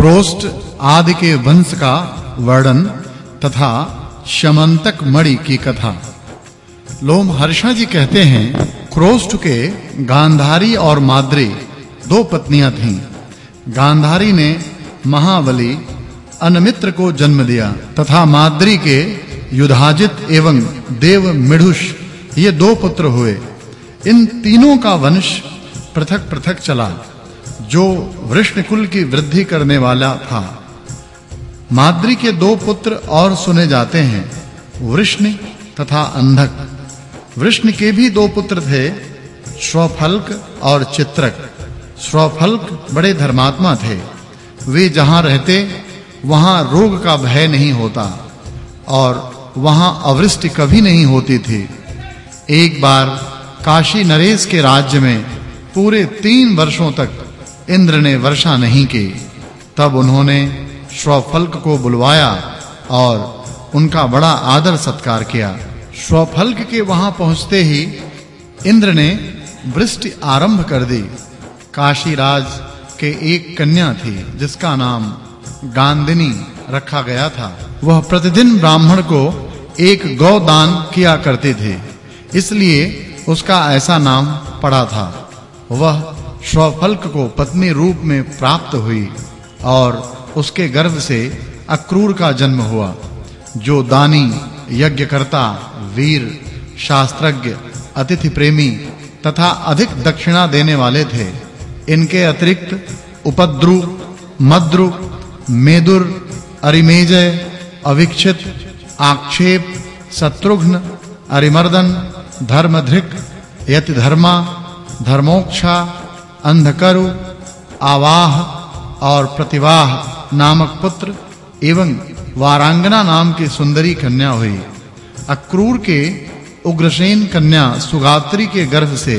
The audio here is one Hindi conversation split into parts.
क्रोस्ट आदि के वंश का वर्णन तथा शमंतक मणि की कथा। लोमहर्षा जी कहते हैं, क्रोस्ट के गांधारी और माद्री दो पत्नियाँ थीं। गांधारी ने महाबली अनमित्र को जन्म दिया तथा माद्री के युधाजित एवं देव मिढ़ुष ये दो पुत्र हुए। इन तीनों का वंश पृथक-पृथक चला। जो वृष्ण कुल की वृद्धि करने वाला था। माद्री के दो पुत्र और सुने जाते हैं, वृष्ण तथा अंधक। वृष्ण के भी दो पुत्र थे श्वफल्क और चित्रक। श्वफल्क बड़े धर्मात्मा थे। वे जहाँ रहते, वहाँ रोग का भय नहीं होता और वहाँ अवृष्टि कभी नहीं होती थी। एक बार काशी नरेश के राज्य में पूरे तीन वर्षों तक इंद्र ने वर्षा नहीं की। तब उन्होंने श्वफल्क को बुलवाया और उनका बड़ा आदर सत्कार किया। श्वफल्क के वहाँ पहुँचते ही इंद्र ने वृष्टि आरंभ कर दी। काशी राज के एक कन्या थी, जिसका नाम गांधिनी रखा गया था। वह प्रतिदिन ब्राह्मण को एक गौ दान किया करते थे, इसलिए उसका ऐसा नाम पड़ा था। वह श्वफल्क को पत्नी रूप में प्राप्त हुई और उसके गर्भ से अक्रूर का जन्म हुआ, जो दानी, यज्ञकर्ता, वीर, शास्त्रज्ञ अतिथि प्रेमी तथा अधिक दक्षिणा देने वाले थे। इनके अतिरिक्त उपद्रु, मद्रु, मेदुर अरिमेजय अविक्षित, आक्षेप, शत्रुघ्न, अरिमर्दन, धर्मधृक, यतिधर्मा, धर्मोक्षा अंधकरु, आवाह और प्रतिवाह नामक पुत्र एवं वारांगना नाम की सुंदरी कन्या हुई। अक्रूर के उग्रसेन कन्या सुगात्री के गर्भ से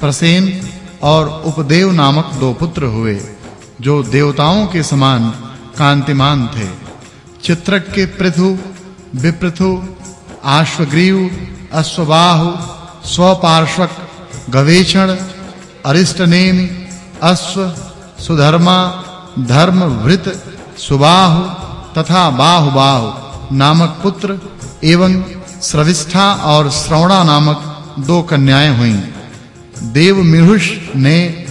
प्रसेन और उपदेव नामक दो पुत्र हुए, जो देवताओं के समान कांतिमान थे। चित्रक के पृथु, विपृथु, आश्वग्रीव, अश्वबाहु, स्वपार्श्वक, गवेषण अरिष्टनेमि अश्व सुधर्मा धर्मवृत सुबाहु तथा बाहुबाहु नामक पुत्र एवं श्रविष्ठा और श्रवणा नामक दो कन्याएँ हुईं। देव मिहुष ने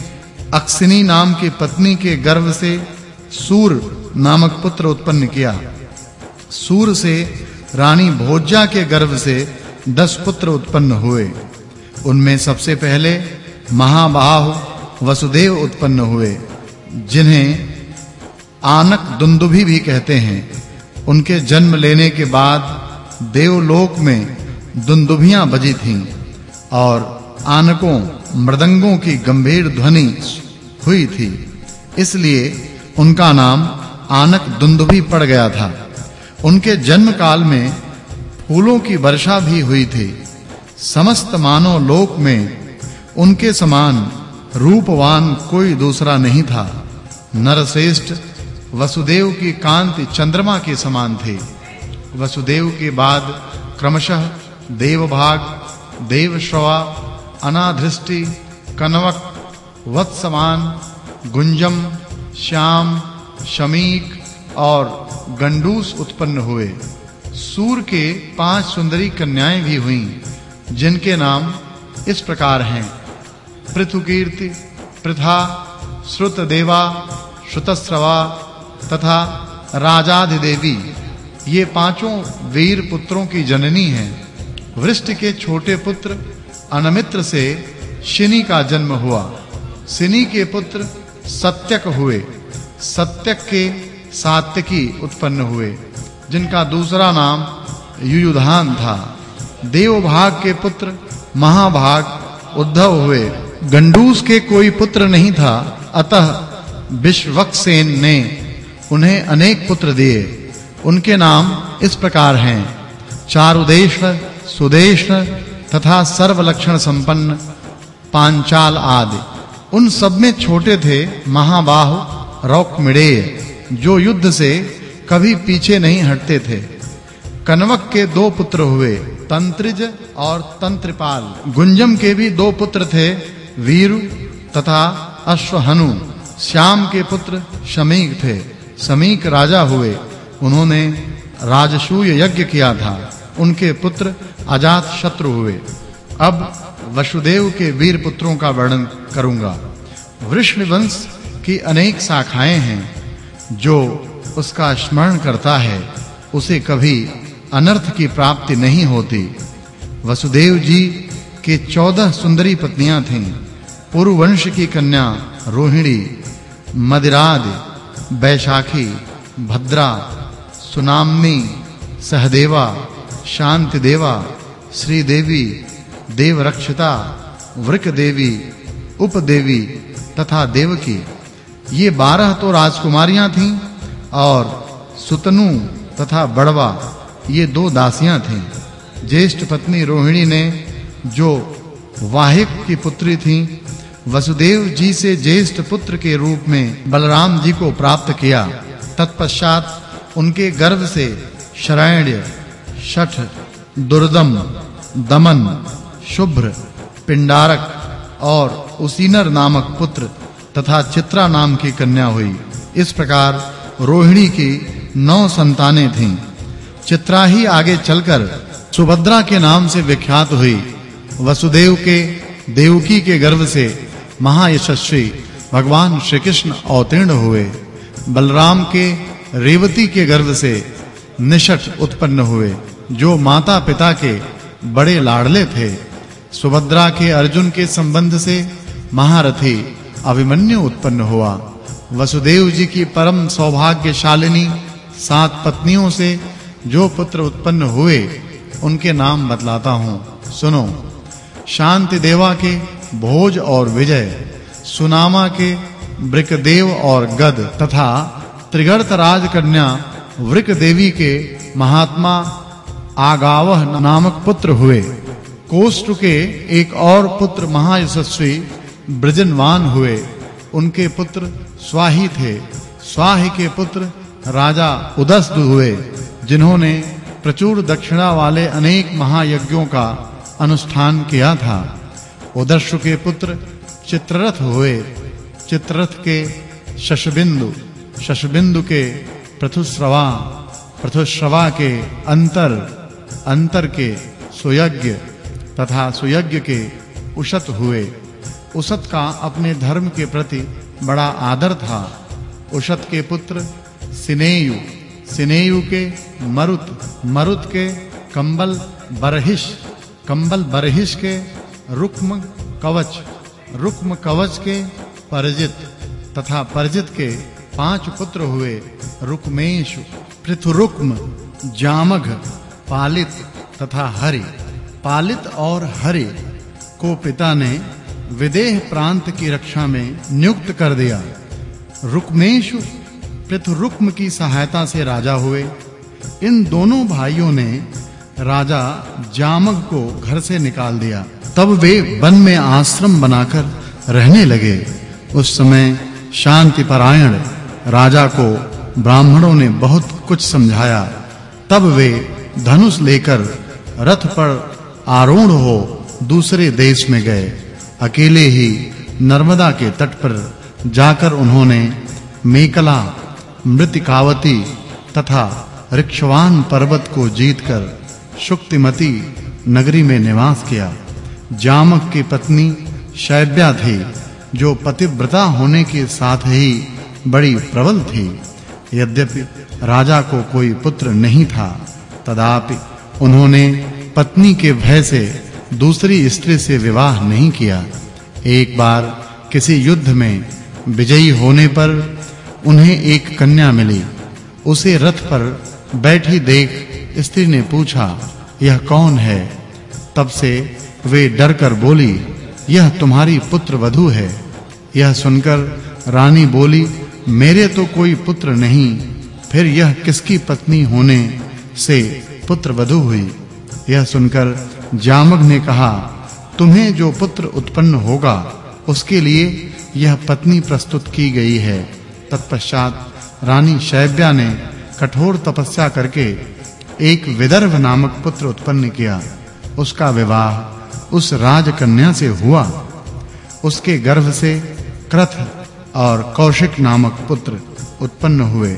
अक्सिनी नाम की पत्नी के गर्भ से सूर नामक पुत्र उत्पन्न किया। सूर से रानी भोज्या के गर्भ से दस पुत्र उत्पन्न हुए। उनमें सबसे पहले महाबाहु वसुदेव उत्पन्न हुए, जिन्हें आनक दुंदुभि भी कहते हैं। उनके जन्म लेने के बाद देवलोक में दुंदुभियाँ बजी थीं और आनकों, मृदंगों की गंभीर ध्वनि हुई थी। इसलिए उनका नाम आनक दुंदुभि पड़ गया था। उनके जन्म काल में फूलों की वर्षा भी हुई थी। समस्त मानव लोक में उनके समान रूपवान कोई दूसरा नहीं था। नरश्रेष्ठ वसुदेव की कांति चंद्रमा के समान थे। वसुदेव के बाद क्रमशः देवभाग, देवश्रवा, अनाधृष्टि, कनवक, वत्समान, गुंजम, श्याम, शमीक और गंडूस उत्पन्न हुए। सूर के पाँच सुंदरी कन्याएँ भी हुईं, जिनके नाम इस प्रकार हैं। पृथुकीर्ति, पृथा, श्रुतदेवा, श्रुतस्रवा तथा राजाधिदेवी। ये पाँचों वीर पुत्रों की जननी हैं। वृष्ट के छोटे पुत्र अनमित्र से शिनी का जन्म हुआ। शिनी के पुत्र सत्यक हुए। सत्यक के सात्यकी उत्पन्न हुए, जिनका दूसरा नाम युयुधान था। देवभाग के पुत्र महाभाग उद्धव हुए। गंडूस के कोई पुत्र नहीं था, अतः विश्वक्सेन ने उन्हें अनेक पुत्र दिए। उनके नाम इस प्रकार हैं। चारुदेश सुदेश तथा सर्वलक्षण संपन्न पांचाल आदि। उन सब में छोटे थे महाबाहु रौक्मिडेय जो युद्ध से कभी पीछे नहीं हटते थे। कनवक के दो पुत्र हुए, तंत्रिज और तंत्रिपाल। गुंजम के भी दो पुत्र थे वीरु तथा अश्वहनु श्याम के पुत्र शमीक थे। समीक राजा हुए। उन्होंने राजसूय यज्ञ किया था। उनके पुत्र अजात शत्रु हुए। अब वसुदेव के वीर पुत्रों का वर्णन करूँगा। वृष्ण वंश की अनेक शाखाएँ हैं। जो उसका स्मरण करता है, उसे कभी अनर्थ की प्राप्ति नहीं होती। वसुदेव जी के 14 सुंदरी पत्नियाँ थीं। पूर्व वंश की कन्या रोहिणी, मदिराद, बैशाखी, भद्रा सुनामनी सहदेवा शांति देवा श्री देवी देवरक्षिता वृक देवी उपदेवी तथा देवकी। ये बारह तो राजकुमारियाँ थीं और सुतनु तथा बड़वा ये दो दासियाँ थीं। ज्येष्ठ पत्नी रोहिणी ने जो वाहिक की पुत्री थी वसुदेव जी से ज्येष्ठ पुत्र के रूप में बलराम जी को प्राप्त किया। तत्पश्चात उनके गर्भ से शरण्य, शठ, दुर्दम, दमन, शुभ्र, पिंडारक और उसीनर नामक पुत्र तथा चित्रा नाम की कन्या हुई। इस प्रकार रोहिणी की नौ संतानें थीं। चित्रा ही आगे चलकर सुभद्रा के नाम से विख्यात हुई। वसुदेव के, देवकी के गर्भ से महायशस्वी, भगवान श्री कृष्ण अवतीर्ण हुए। बलराम के रेवती के गर्भ से निषठ उत्पन्न हुए, जो माता पिता के बड़े लाडले थे। सुभद्रा के अर्जुन के संबंध से महारथी अभिमन्यु उत्पन्न हुआ। वसुदेव जी की परम सौभाग्यशालिनी सात पत्नियों से जो पुत्र उत्पन्न हुए, उनके नाम बतलाता हूँ। सुनो शांति देवा के भोज और विजय, सुनामा के वृकदेव और गद तथा त्रिगर्त राज कन्या वृक देवी के महात्मा आगावह नामक पुत्र हुए। कोष्ठ के एक और पुत्र महायशस्वी ब्रजनवान हुए। उनके पुत्र स्वाही थे। स्वाही के पुत्र राजा उदस्त हुए, जिन्होंने प्रचुर दक्षिणा वाले अनेक महायज्ञों का अनुष्ठान किया था। उदर्श के पुत्र चित्ररथ हुए। चित्ररथ के शशबिंदु शशबिंदु के प्रथुश्रवा प्रथुश्रवा के अंतर अंतर के सुयज्ञ तथा सुयज्ञ के उषत हुए। उषत का अपने धर्म के प्रति बड़ा आदर था। उषत के पुत्र सिनेयु सिनेयु के मरुत मरुत के कंबल बरहिश कंबल बरहिश के रुक्म कवच रुक्म कवच के परजित तथा परजित के पाँच पुत्र हुए रुक्मेश पृथुरुक्म, जामघ, पालित तथा हरि। पालित और हरि को पिता ने विदेह प्रांत की रक्षा में नियुक्त कर दिया। रुक्मेश पृथुरुक्म की सहायता से राजा हुए। इन दोनों भाइयों ने राजा जामग को घर से निकाल दिया। तब वे वन में आश्रम बनाकर रहने लगे। उस समय शांति परायण राजा को ब्राह्मणों ने बहुत कुछ समझाया। तब वे धनुष लेकर रथ पर आरूढ़ हो दूसरे देश में गए। अकेले ही नर्मदा के तट पर जाकर उन्होंने मेकला, मृतिकावती तथा ऋक्षवान पर्वत को जीतकर शुक्तिमती नगरी में निवास किया। जामक की पत्नी शैब्या थी, जो पतिव्रता होने के साथ ही बड़ी प्रबल थी। यद्यपि राजा को कोई पुत्र नहीं था, तदापि उन्होंने पत्नी के भय से दूसरी स्त्री से विवाह नहीं किया। एक बार किसी युद्ध में विजयी होने पर उन्हें एक कन्या मिली। उसे रथ पर बैठी देख स्त्री ने पूछा, यह कौन है? तब से वे डरकर बोली, यह तुम्हारी पुत्र वधु है। यह सुनकर रानी बोली, मेरे तो कोई पुत्र नहीं, फिर यह किसकी पत्नी होने से पुत्र वधु हुई? यह सुनकर जामग ने कहा, तुम्हें जो पुत्र उत्पन्न होगा, उसके लिए यह पत्नी प्रस्तुत की गई है। तत्पश्चात रानी शैब्या ने कठोर तपस्या करके एक विदर्भ नामक पुत्र उत्पन्न किया। उसका विवाह उस राजकन्या से हुआ। उसके गर्भ से क्रथ और कौशिक नामक पुत्र उत्पन्न हुए।